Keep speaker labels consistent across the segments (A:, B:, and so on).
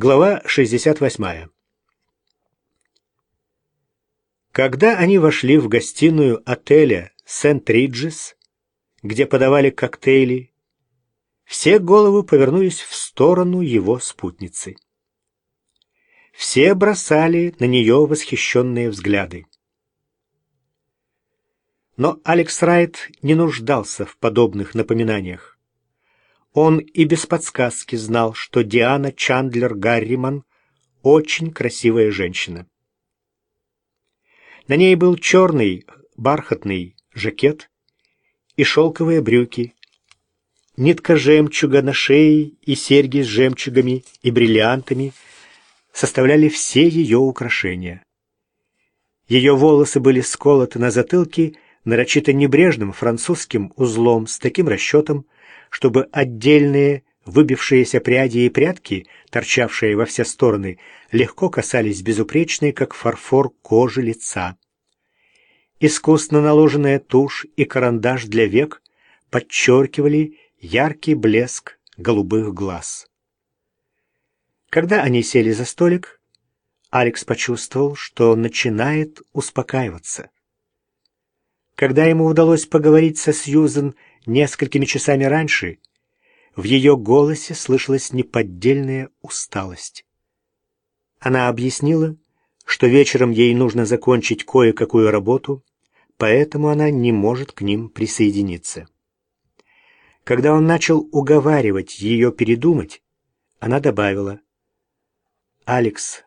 A: Глава 68. Когда они вошли в гостиную отеля Сент-Риджес, где подавали коктейли, все головы повернулись в сторону его спутницы. Все бросали на нее восхищенные взгляды. Но Алекс Райт не нуждался в подобных напоминаниях. Он и без подсказки знал, что Диана Чандлер Гарриман очень красивая женщина. На ней был черный бархатный жакет и шелковые брюки, нитка жемчуга на шее и серьги с жемчугами и бриллиантами составляли все ее украшения. Ее волосы были сколоты на затылке нарочито небрежным французским узлом с таким расчетом, чтобы отдельные выбившиеся пряди и прядки, торчавшие во все стороны, легко касались безупречной, как фарфор, кожи лица. Искусно наложенная тушь и карандаш для век подчеркивали яркий блеск голубых глаз. Когда они сели за столик, Алекс почувствовал, что начинает успокаиваться. Когда ему удалось поговорить со Сьюзен несколькими часами раньше, в ее голосе слышалась неподдельная усталость. Она объяснила, что вечером ей нужно закончить кое-какую работу, поэтому она не может к ним присоединиться. Когда он начал уговаривать ее передумать, она добавила, «Алекс,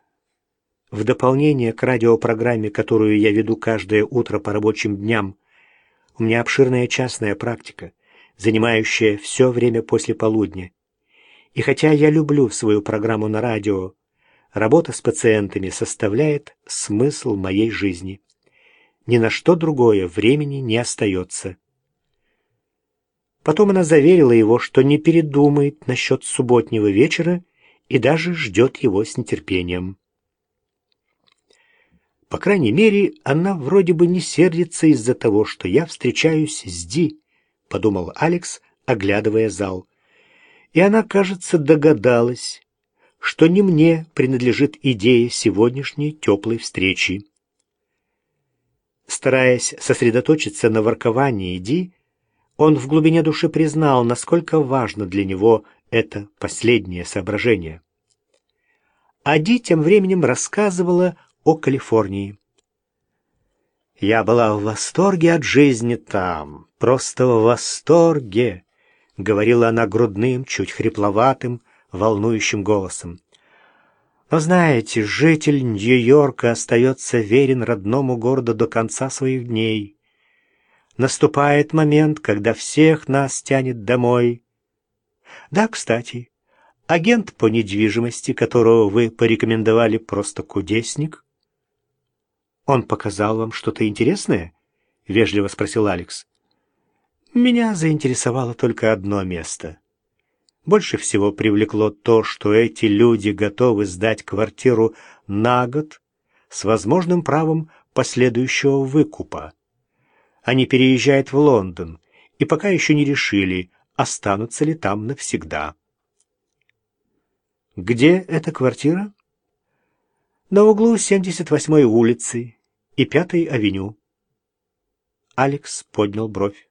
A: в дополнение к радиопрограмме, которую я веду каждое утро по рабочим дням, у меня обширная частная практика, занимающая все время после полудня. И хотя я люблю свою программу на радио, работа с пациентами составляет смысл моей жизни. Ни на что другое времени не остается. Потом она заверила его, что не передумает насчет субботнего вечера и даже ждет его с нетерпением. По крайней мере, она вроде бы не сердится из-за того, что я встречаюсь с Ди, подумал Алекс, оглядывая зал. И она, кажется, догадалась, что не мне принадлежит идея сегодняшней теплой встречи. Стараясь сосредоточиться на ворковании Ди, он в глубине души признал, насколько важно для него это последнее соображение. А Ди тем временем рассказывала о Калифорнии. Я была в восторге от жизни там, просто в восторге, говорила она грудным, чуть хрипловатым, волнующим голосом. Но знаете, житель Нью-Йорка остается верен родному городу до конца своих дней. Наступает момент, когда всех нас тянет домой. Да, кстати, агент по недвижимости, которого вы порекомендовали, просто кудесник. «Он показал вам что-то интересное?» — вежливо спросил Алекс. «Меня заинтересовало только одно место. Больше всего привлекло то, что эти люди готовы сдать квартиру на год с возможным правом последующего выкупа. Они переезжают в Лондон и пока еще не решили, останутся ли там навсегда». «Где эта квартира?» на углу 78-й улицы и 5-й авеню. Алекс поднял бровь.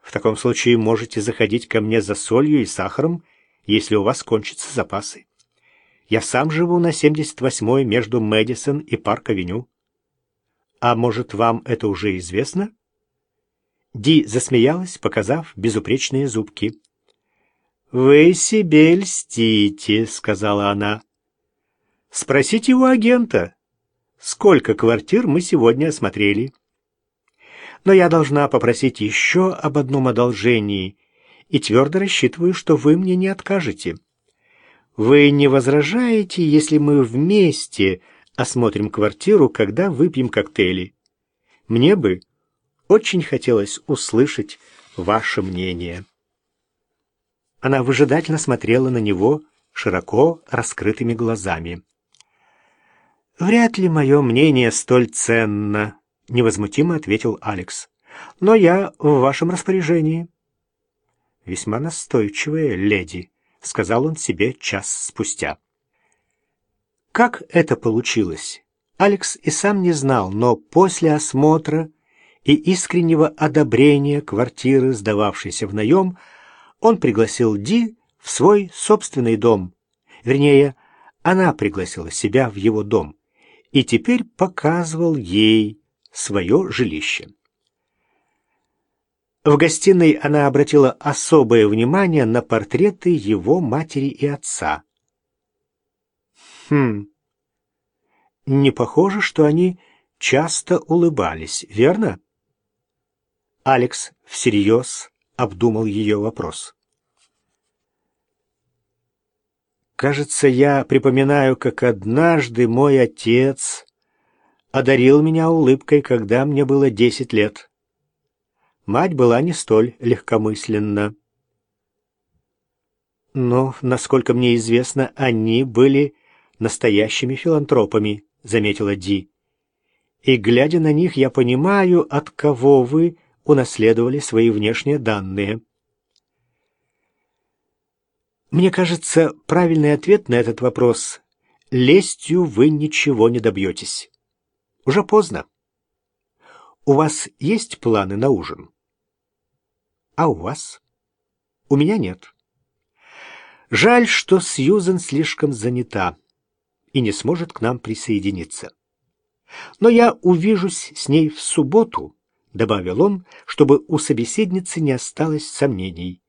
A: В таком случае можете заходить ко мне за солью и сахаром, если у вас кончатся запасы. Я сам живу на 78-й между Мэдисон и Парк-авеню. А может, вам это уже известно? Ди засмеялась, показав безупречные зубки. «Вы себе льстите», — сказала она. Спросите у агента, сколько квартир мы сегодня осмотрели. Но я должна попросить еще об одном одолжении и твердо рассчитываю, что вы мне не откажете. Вы не возражаете, если мы вместе осмотрим квартиру, когда выпьем коктейли? Мне бы очень хотелось услышать ваше мнение. Она выжидательно смотрела на него широко раскрытыми глазами. «Вряд ли мое мнение столь ценно», — невозмутимо ответил Алекс. «Но я в вашем распоряжении». «Весьма настойчивая леди», — сказал он себе час спустя. Как это получилось? Алекс и сам не знал, но после осмотра и искреннего одобрения квартиры, сдававшейся в наем, он пригласил Ди в свой собственный дом. Вернее, она пригласила себя в его дом и теперь показывал ей свое жилище. В гостиной она обратила особое внимание на портреты его матери и отца. Хм, не похоже, что они часто улыбались, верно? Алекс всерьез обдумал ее вопрос. Кажется, я припоминаю, как однажды мой отец одарил меня улыбкой, когда мне было десять лет. Мать была не столь легкомысленна. Но, насколько мне известно, они были настоящими филантропами, заметила Ди. И глядя на них, я понимаю, от кого вы унаследовали свои внешние данные. Мне кажется, правильный ответ на этот вопрос — лестью вы ничего не добьетесь. Уже поздно. У вас есть планы на ужин? А у вас? У меня нет. Жаль, что Сьюзен слишком занята и не сможет к нам присоединиться. Но я увижусь с ней в субботу, добавил он, чтобы у собеседницы не осталось сомнений.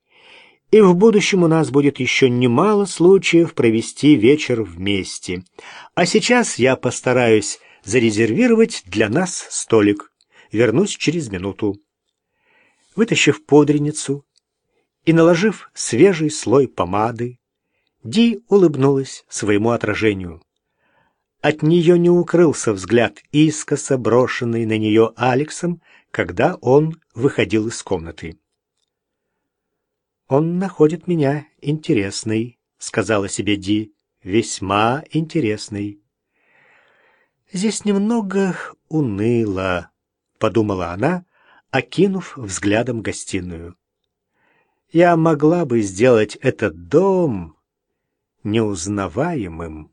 A: И в будущем у нас будет еще немало случаев провести вечер вместе. А сейчас я постараюсь зарезервировать для нас столик. Вернусь через минуту. Вытащив подреницу и наложив свежий слой помады, Ди улыбнулась своему отражению. От нее не укрылся взгляд, искоса брошенный на нее Алексом, когда он выходил из комнаты. «Он находит меня интересной», — сказала себе Ди, — «весьма интересной». «Здесь немного уныло», — подумала она, окинув взглядом гостиную. «Я могла бы сделать этот дом неузнаваемым».